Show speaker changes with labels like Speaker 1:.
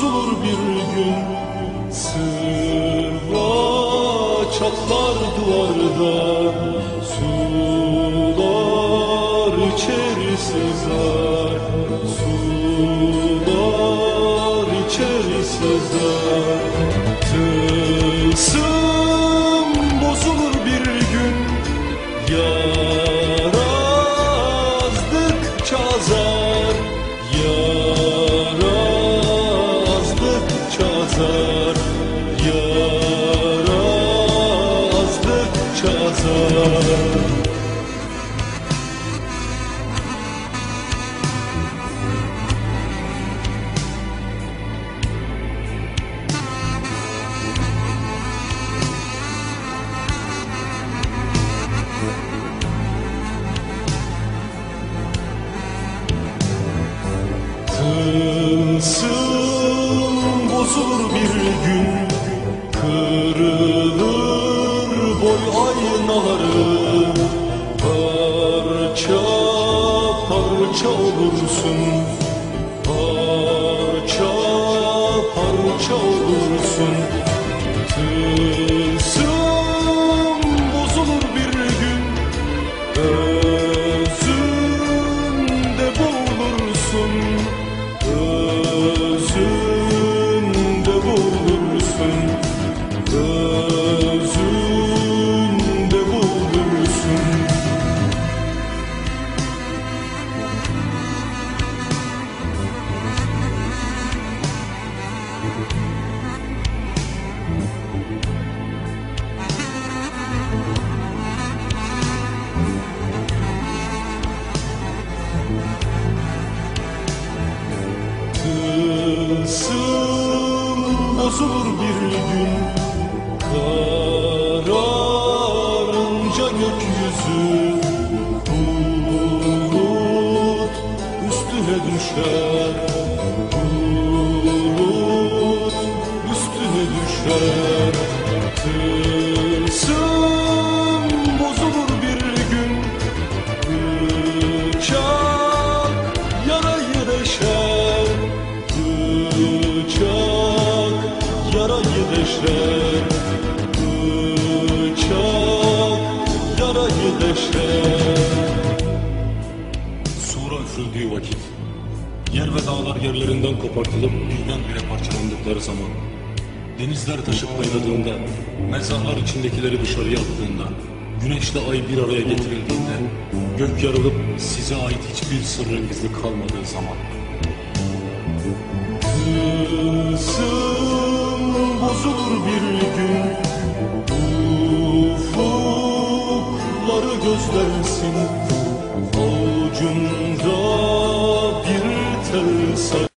Speaker 1: bozulur bir gün. Sıva çatlar duvarda Sular içeri sızar Sular içeri sızar Azar Tılsım bir gün parça olursun Parça parça olursun Tılsım bozulur bir gün. Kararınca gökyüzü Bulut üstüne düşer. Bulut üstüne düşer. Tılsım
Speaker 2: Sura üfürüldüğü vakit, yer ve dağlar yerlerinden kopartılıp birdenbire parçalandıkları zaman, denizler taşıp kaynadığında, mezarlar içindekileri dışarıya attığında, güneşle ay bir araya getirildiğinde, gök yarılıp size ait hiçbir sırrın gizli kalmadığı zaman,
Speaker 1: Tılsım bozulur bir gün. Ufukları gözlersin. Avucunda so